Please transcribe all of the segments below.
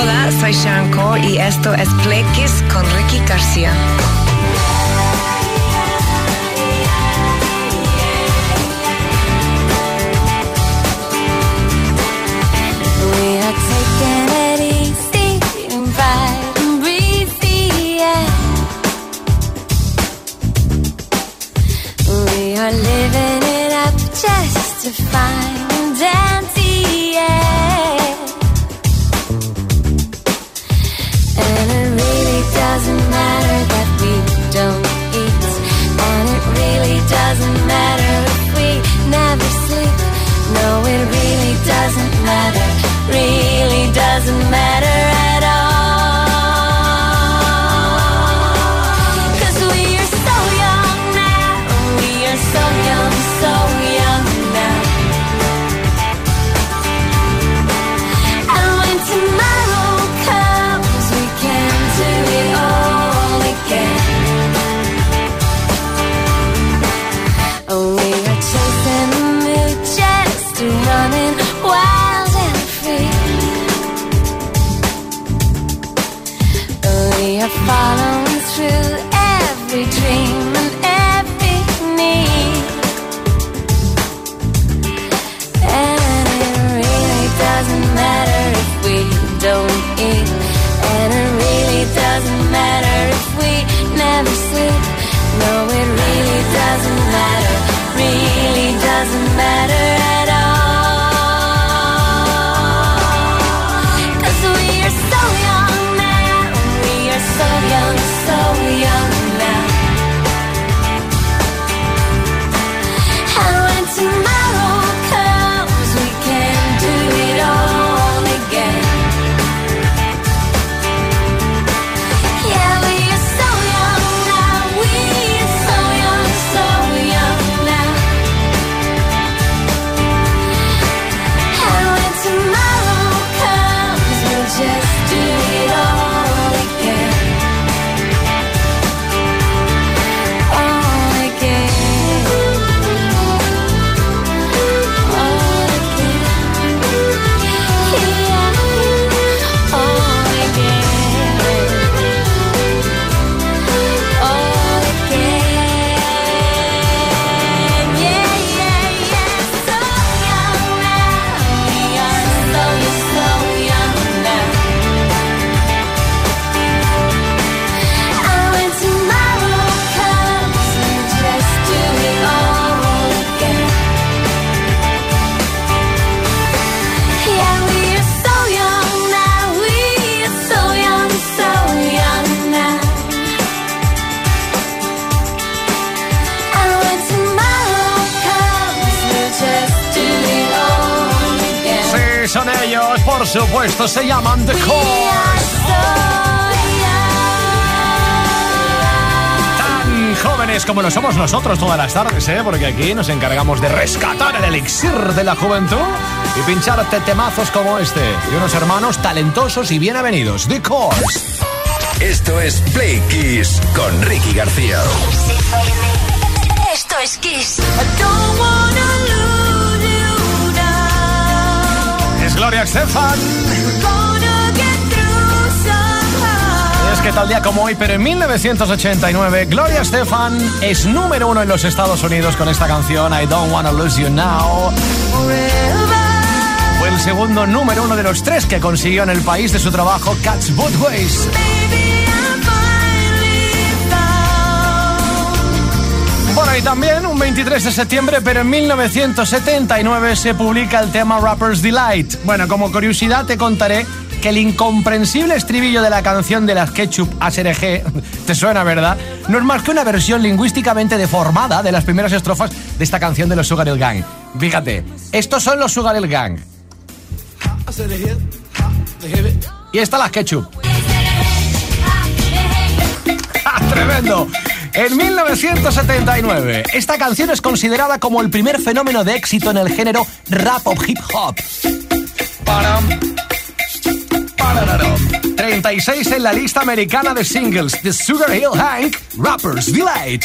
Hola, soy Sean Cole y esto es Play con Ricky García. really doesn't matter. Son ellos, por supuesto, se llaman The Core. Tan jóvenes como lo somos nosotros todas las tardes, ¿eh? Porque aquí nos encargamos de rescatar el elixir de la juventud y pincharte temazos como este. Y unos hermanos talentosos y bien avenidos, The Cores. Esto es Play Kiss con Ricky García. Esto es Kiss. I don't Gloria Estefan. Es que tal día como hoy, pero en 1989, Gloria Estefan es número uno en los Estados Unidos con esta canción I Don't Wanna Lose You Now. Fue el segundo número uno de los tres que consiguió en el país de su trabajo Catch Both Ways. Bueno, y también un 23 de septiembre, pero en 1979 se publica el tema Rapper's Delight. Bueno, como curiosidad te contaré que el incomprensible estribillo de la canción de las Ketchup ASRG, te suena, ¿verdad? No es más que una versión lingüísticamente deformada de las primeras estrofas de esta canción de los Sugar Hill Gang. Fíjate, estos son los Sugar Hill Gang. Y esta las Ketchup. ¡Ah, ¡Tremendo! En 1979, esta canción es considerada como el primer fenómeno de éxito en el género rap o hip hop. Param. Parararo. 36 en la lista americana de singles The Sugar Hill Hank, Rappers Delight.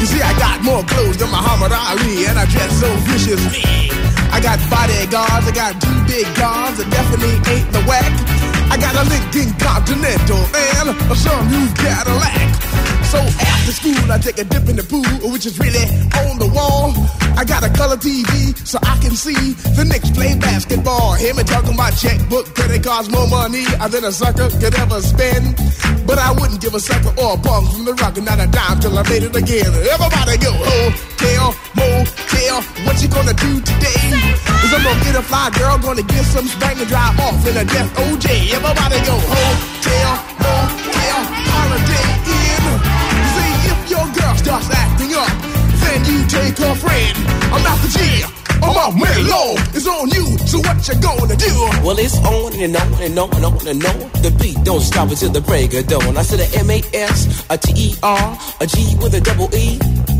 You see, I got more clothes than Muhammad Ali, and I dress so viciously. I got bodyguards, I got two big guns, that definitely ain't the whack. I got a Lincoln Continental and a some new Cadillac. So after school, I take a dip in the pool, which is really on the wall. I got a color TV so I can see the Knicks play basketball. Hear me talking about checkbook, credit cards, more money uh, than a sucker could ever spend. But I wouldn't give a sucker or a bum from the rock and not a dime till I made it again. Everybody go, hotel, motel, what you gonna do today? Cause I'm gonna get a fly girl, gonna get some spank and drive off in a death OJ. Everybody go, hotel, motel, holiday in. See if your girl starts acting up, then you take her friend. I'm not the G. I'm out Mellow. It's on you, so what you gonna do? Well, it's on and on and on and on and on. The beat don't stop until the break of dawn. I said a M A S, a T E R, a G with a double E.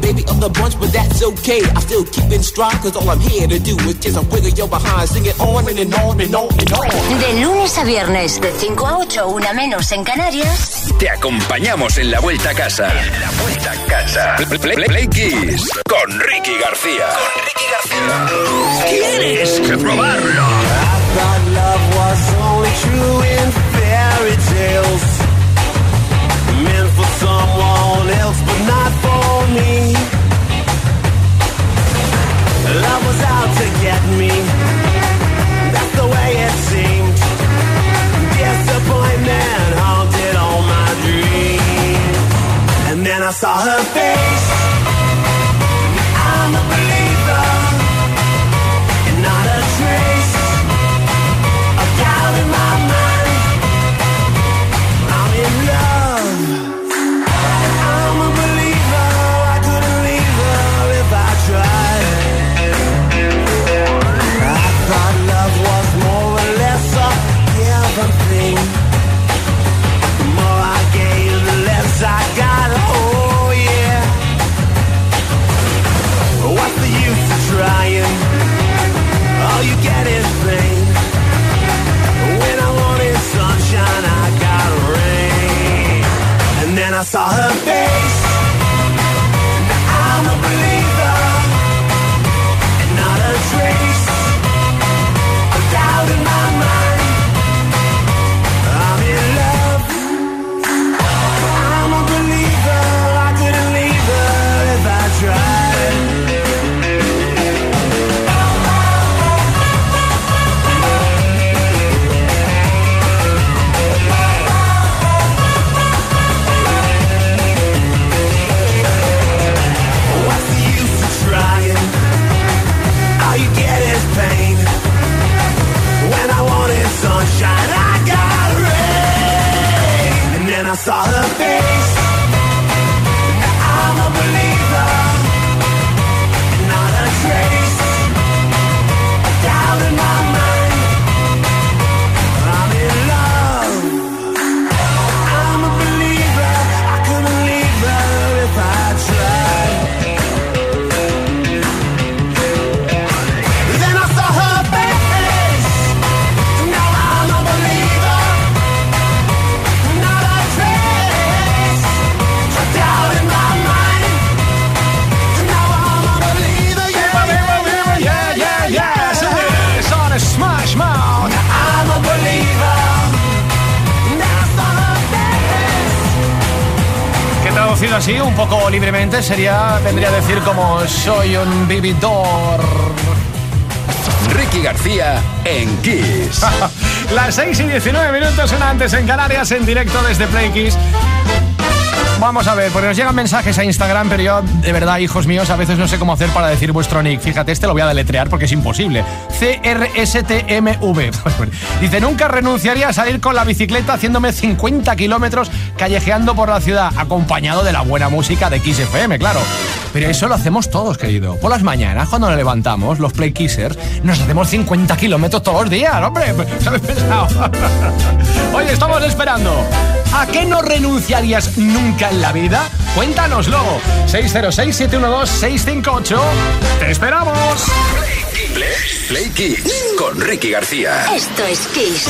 baby of the bunch, but that's okay. I still keep in stride, cause all I'm here to do is just a wiggle your behind. Sing it on and, and on and on and on. De lunes a viernes, de 5 a 8, una menos en Canarias. Te acompañamos en la vuelta a casa. En la vuelta a casa. Play, Play- Play Kiss con Ricky García. Con Ricky García. Tienes que probarlo. thought love was only true in fairy tales. Meant for someone else, but not for me. Love was out to get me. That's the way it seemed. Disappointment haunted all my dreams. And then I saw her face. Her face. Traducido así, un poco libremente, sería, vendría a decir como soy un vividor. Ricky García en Kiss. Las 6 y 19 minutos, una antes en Canarias, en directo desde Play Kiss. Vamos a ver, porque nos llegan mensajes a Instagram, pero yo, de verdad, hijos míos, a veces no sé cómo hacer para decir vuestro nick. Fíjate, este lo voy a deletrear porque es imposible. C-R-S-T-M-V. Dice, nunca renunciaría a salir con la bicicleta haciéndome 50 kilómetros callejeando por la ciudad, acompañado de la buena música de Kiss FM, claro. Pero eso lo hacemos todos, querido. Por las mañanas, cuando nos levantamos, los Play Kissers, nos hacemos 50 kilómetros todos los días, hombre. ¿Sabes pensado? Oye, estamos esperando. ¿A qué no renunciarías nunca en la vida? Cuéntanoslo. 606-712-658. ¡Te esperamos! Play, Play Kiss con Ricky García. Esto es Kiss.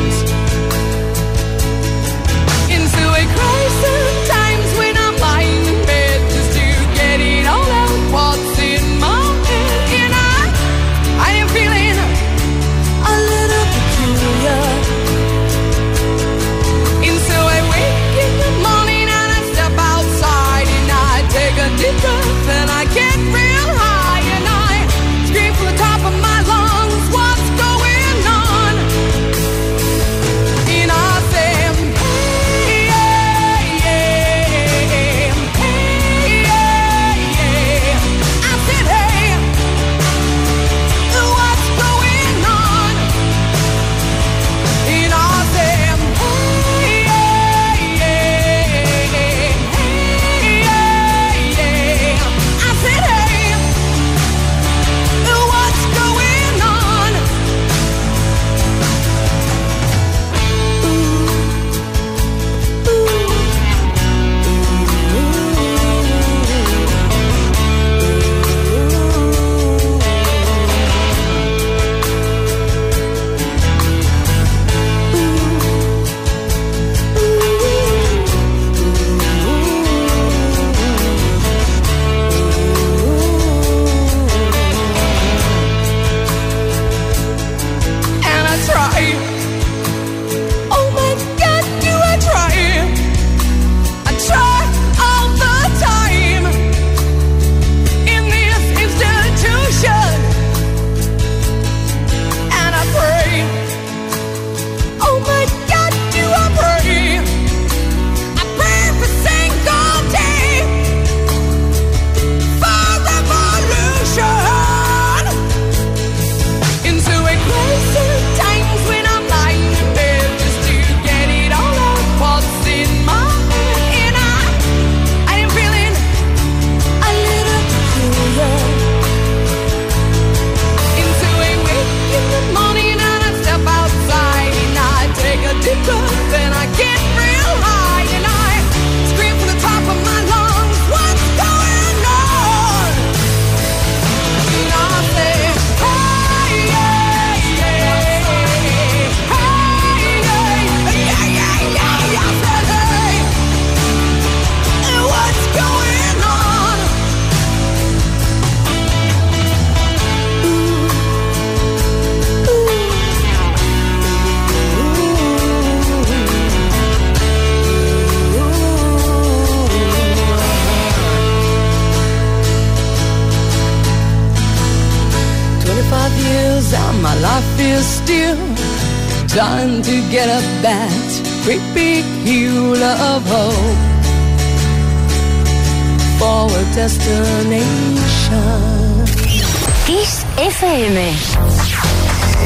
Kiss FM.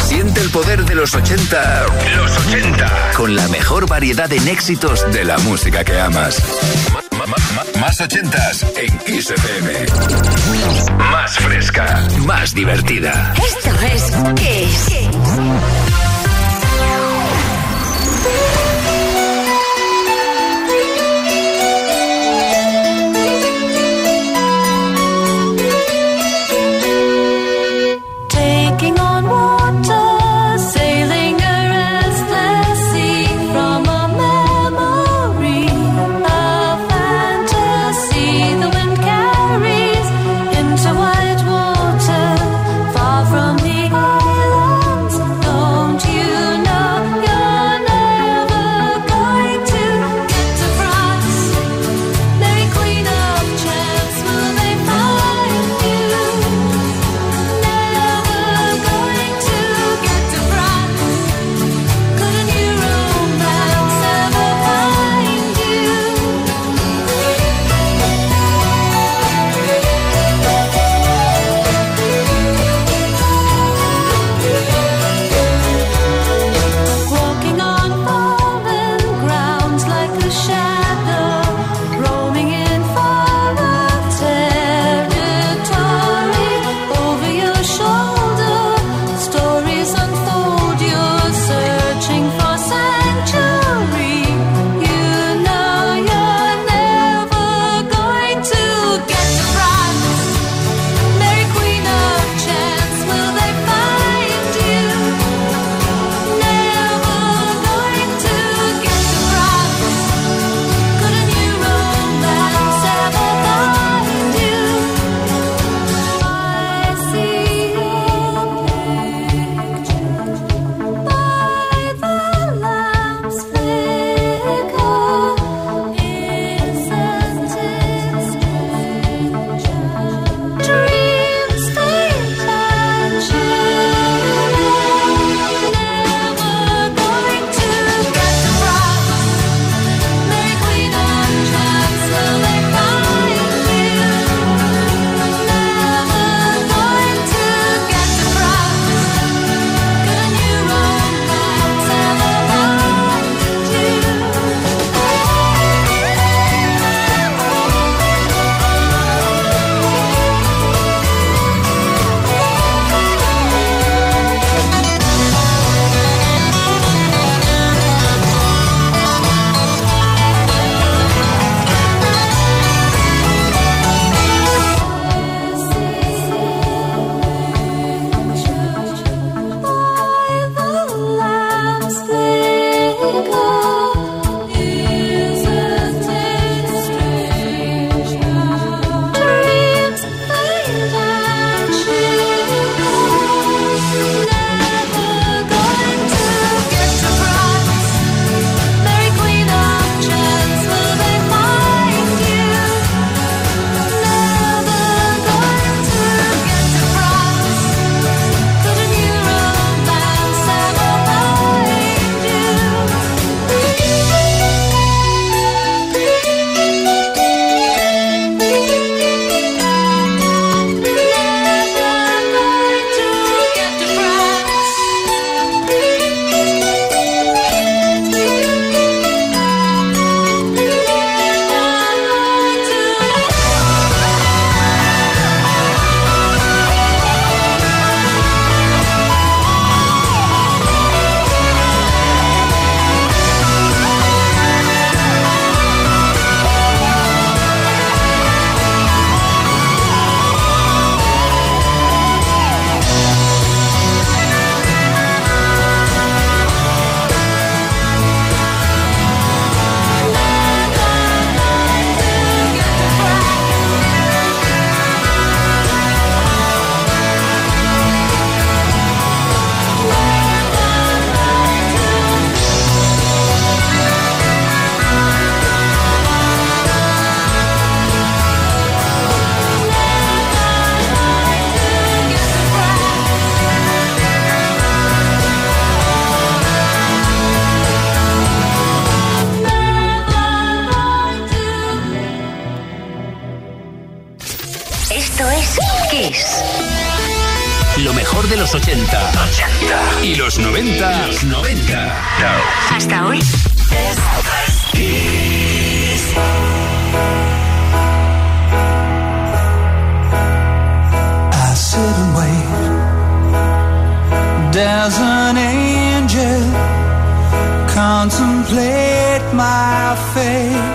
Siente el poder de los 80. Los 80. Con la mejor variedad en éxitos de la música que amas. Ma- ma- ma- Más 80s en Kiss FM. Más fresca, más divertida. Esto es Kiss. Los 80. Y los 90. Los 90. Hasta hoy. I sit and wait. There's an angel contemplate my fate.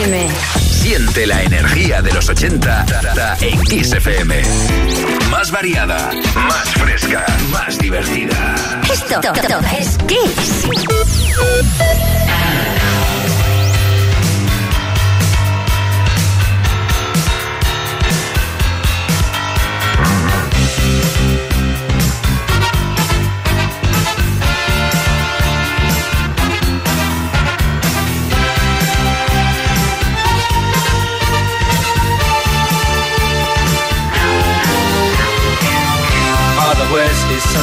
FM. Siente la energía de los 80 en Kiss FM. Más variada, más fresca, más divertida. Esto es Kiss.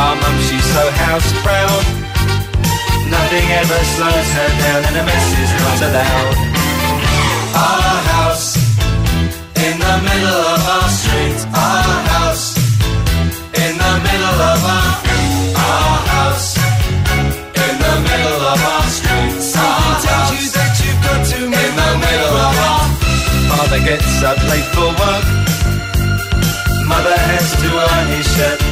Our mum, she's so house proud. Nothing ever slows her down, and a mess is not allowed. Our house in the middle of our street. Our house in the middle of our our house in the middle of our street. Our tells you that you've got to in the middle of our. Father gets up late for work. Mother has to iron his shirt.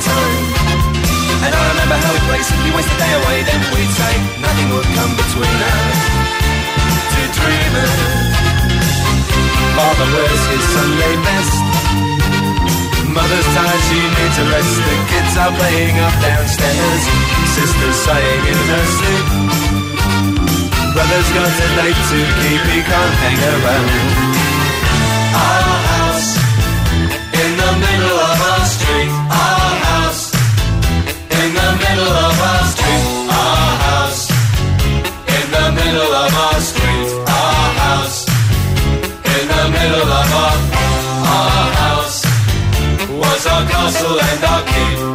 Time. And I remember how we'd simply waste the day away. Then we'd say nothing would come between us. To dreaming. Father wears his Sunday best. Mother's tired, she needs a rest. The kids are playing up downstairs. Sister's sighing in her sleep. Brother's got a date to keep, he can't hang around. Our house in the middle of our street. Middle of our street. Our house in the middle of our street. Our house in the middle of our our house was our castle and our keep.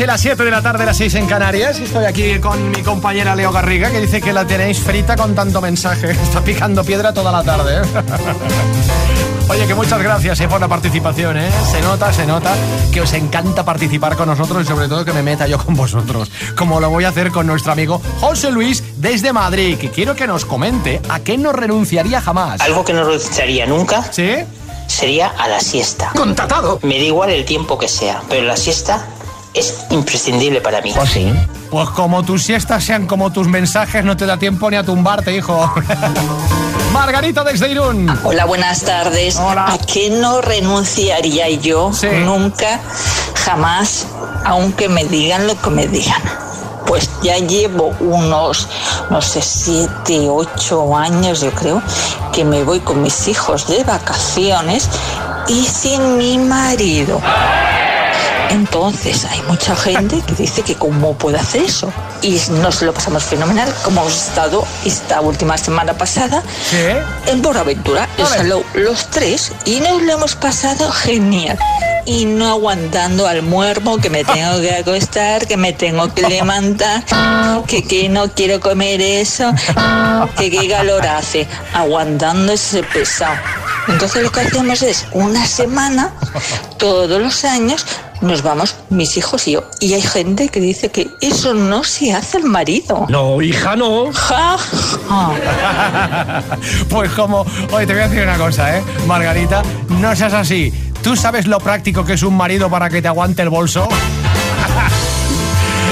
Y las 7 de la tarde, las 6 en Canarias. Estoy aquí con mi compañera Leo Garriga, que dice que la tenéis frita con tanto mensaje. Está picando piedra toda la tarde. ¿eh? Oye, que muchas gracias eh, por la participación, ¿eh? Se nota, se nota que os encanta participar con nosotros y sobre todo que me meta yo con vosotros, como lo voy a hacer con nuestro amigo José Luis desde Madrid, que quiero que nos comente a qué no renunciaría jamás. Algo que no renunciaría nunca ¿Sí? sería a la siesta. ¡Contratado! Me da igual el tiempo que sea, pero la siesta es imprescindible para mí. ¿Oh, sí? Pues como tus siestas sean como tus mensajes, no te da tiempo ni a tumbarte, hijo. Margarita desde Irún. Hola, buenas tardes. ¿A qué no renunciaría yo nunca, jamás, aunque me digan lo que me digan? Pues ya llevo unos, no sé, siete, ocho años, yo creo, que me voy con mis hijos de vacaciones y sin mi marido. Entonces hay mucha gente que dice que cómo puede hacer eso. Y nos lo pasamos fenomenal, como hemos estado esta última semana pasada en Boraventura, en Salou, los tres, y nos lo hemos pasado genial. Y no aguantando al muermo que me tengo que acostar, que me tengo que levantar, que, que no quiero comer eso, que qué calor hace, aguantando ese pesado. Entonces lo que hacemos es una semana, todos los años, nos vamos mis hijos y yo. Y hay gente que dice que eso no se hace al marido. No, hija, no. Ja, pues como, oye, te voy a decir una cosa, ¿eh? Margarita, no seas así. ¿Tú sabes lo práctico que es un marido para que te aguante el bolso?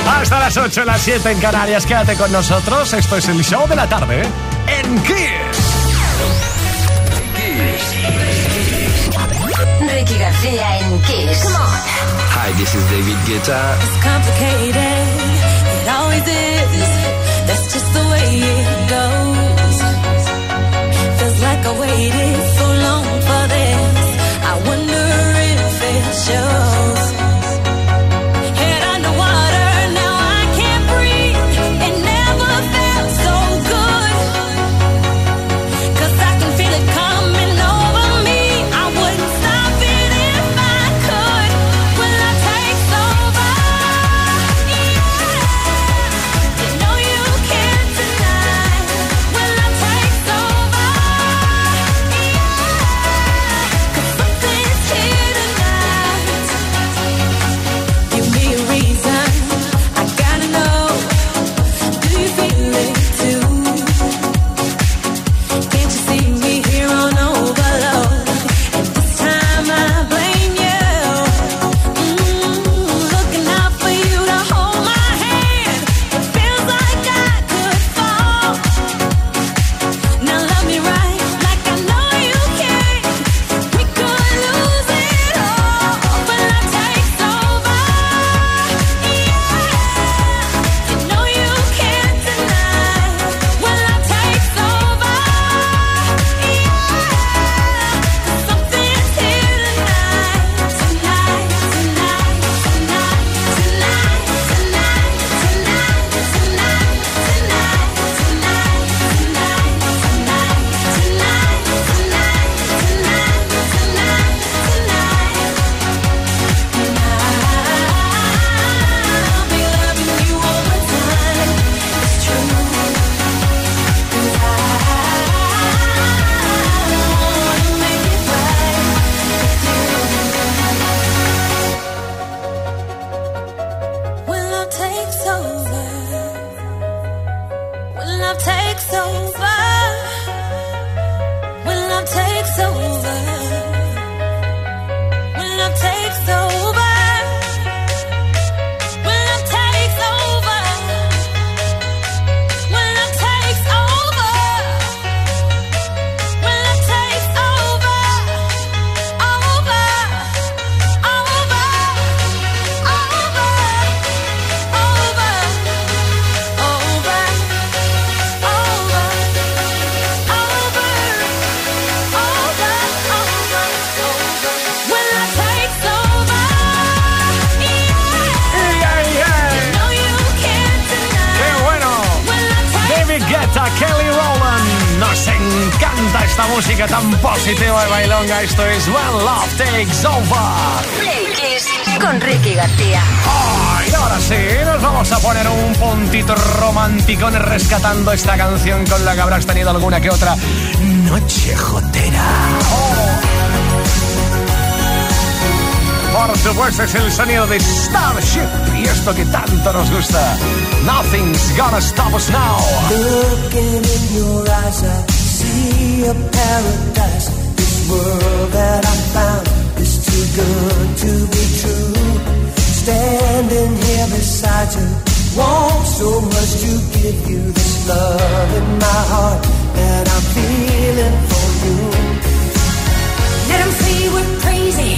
Hasta las 8, las 7 en Canarias, quédate con nosotros. Esto es el show de la tarde ¿eh? en Kiss. Ricky García en Kiss. Come on. Hi, this is David Guetta. It's complicated. It always is. That's just the way it goes. Feels like I waited so long for this. I wonder if it shows. Música tan positiva y bailonga. Esto es One Love Takes Over. Play Kiss con Ricky García. Y ahora sí, nos vamos a poner un puntito romántico rescatando esta canción con la que habrás tenido alguna que otra noche jotera. Por supuesto es el sonido de Starship y esto que tanto nos gusta. Nothing's gonna stop us now. See a paradise. This world that I found is too good to be true. Standing here beside you, want so much to give you this love in my heart that I'm feeling for you. Let 'em say we're crazy.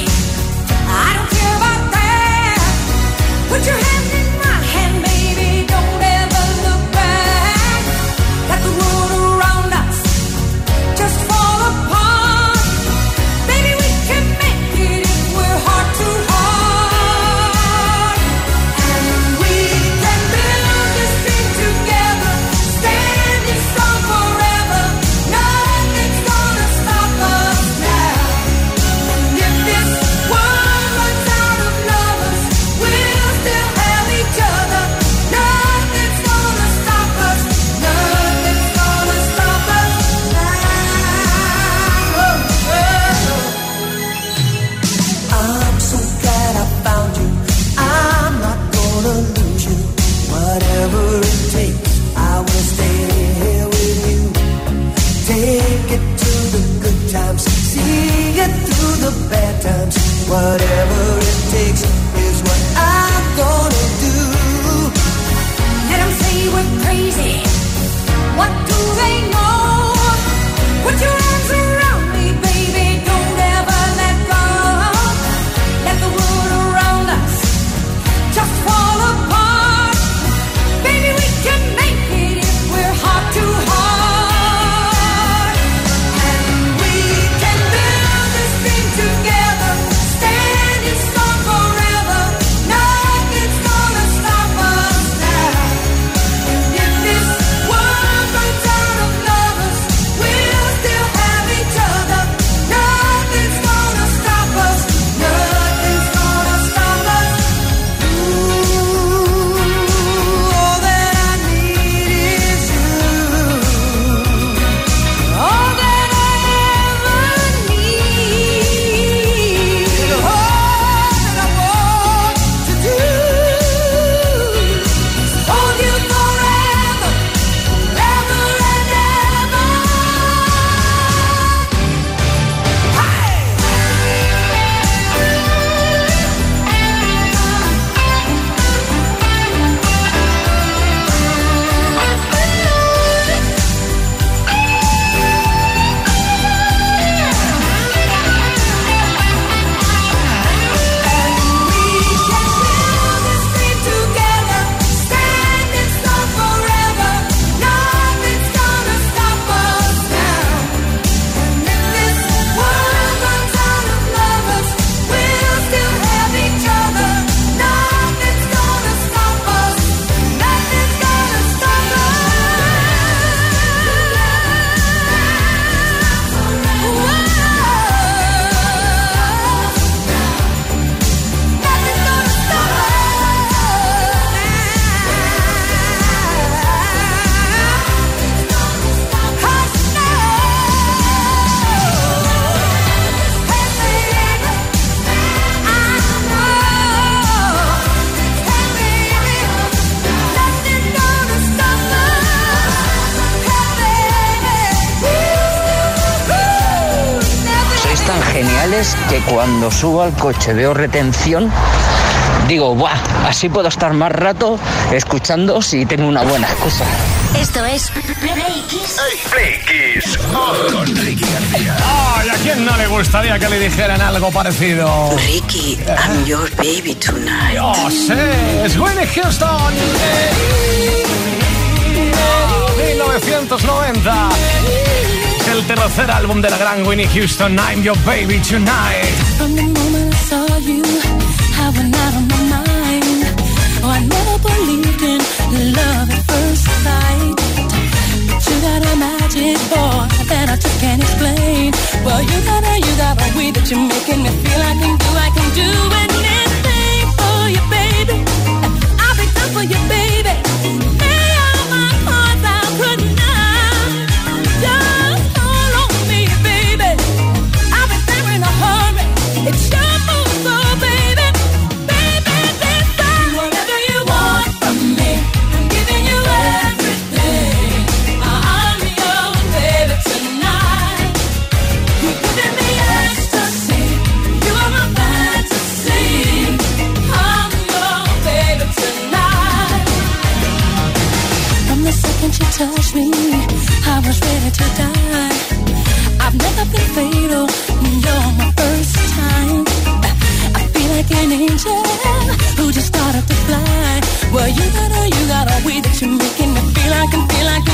Cuando subo al coche veo retención, digo, ¡buah! Así puedo estar más rato escuchando si tengo una buena excusa. Esto es Play Kiss. Play Kiss con Ricky García. Ay, ¿a quién no le gustaría que le dijeran algo parecido? Ricky, I'm your baby tonight. Yo sé, es Winnie Houston. Eh, 1990 el tercer álbum de la gran Winnie Houston, I'm Your Baby Tonight. From the moment I saw you, I went out of my mind. Oh, I never believed in love at first sight. You got a magic boy that I just can't explain. Well, you got a, you got a way that you're making me feel I can do, I can do anything for you, baby. Touch me, I was ready to die. I've never been fatal, you're my first time. I feel like an angel who just started to fly. Well, you gotta, you gotta way that you're making me feel like I'm, feel like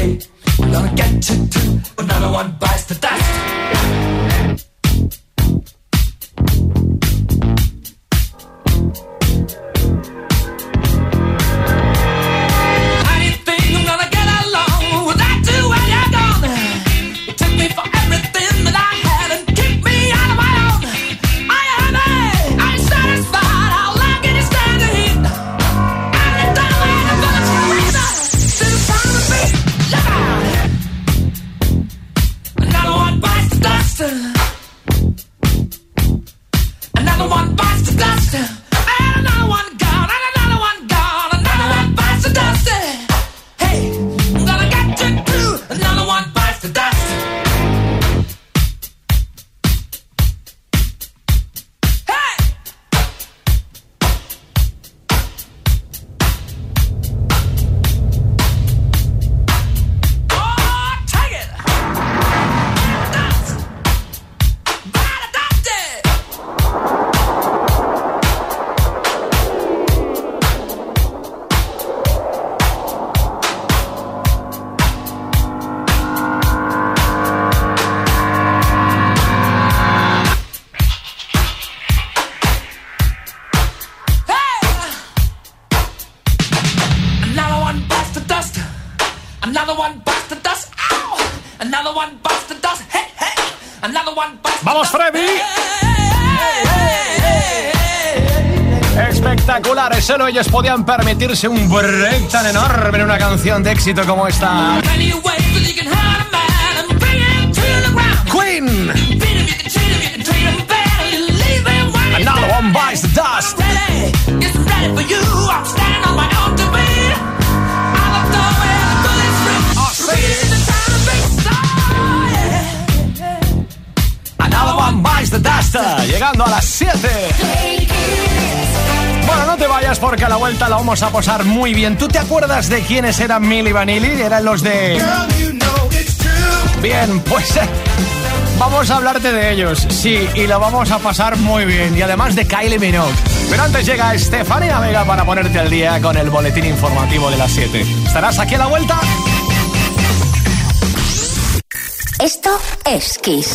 We're gonna get you too. Another one bites the dust. podían permitirse un break tan enorme en una canción de éxito como esta. Queen. Another one bites the dust. Another one bites the dust. Llegando a las 7. Te vayas porque a la vuelta la vamos a posar muy bien. ¿Tú te acuerdas de quiénes eran Milli Vanilli? Eran los de... Bien, pues eh, vamos a hablarte de ellos. Sí, y lo vamos a pasar muy bien. Y además de Kylie Minogue. Pero antes llega Estefanía Vega para ponerte al día con el boletín informativo de las 7. ¿Estarás aquí a la vuelta? Esto es Kiss.